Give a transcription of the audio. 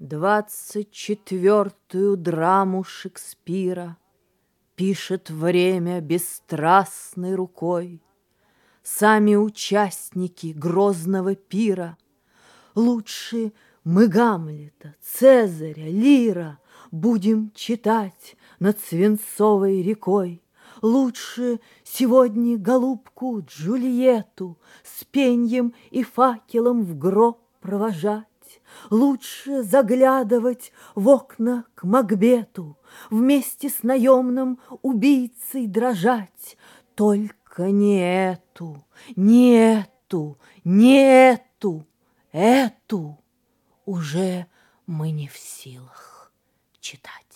Двадцать четвертую драму Шекспира Пишет время бесстрастной рукой. Сами участники грозного пира. Лучше мы Гамлета, Цезаря, Лира Будем читать над свинцовой рекой. Лучше сегодня голубку Джульетту С пеньем и факелом в гроб провожать. Лучше заглядывать в окна к Макбету, Вместе с наемным убийцей дрожать. Только не эту, не эту, не эту, эту Уже мы не в силах читать.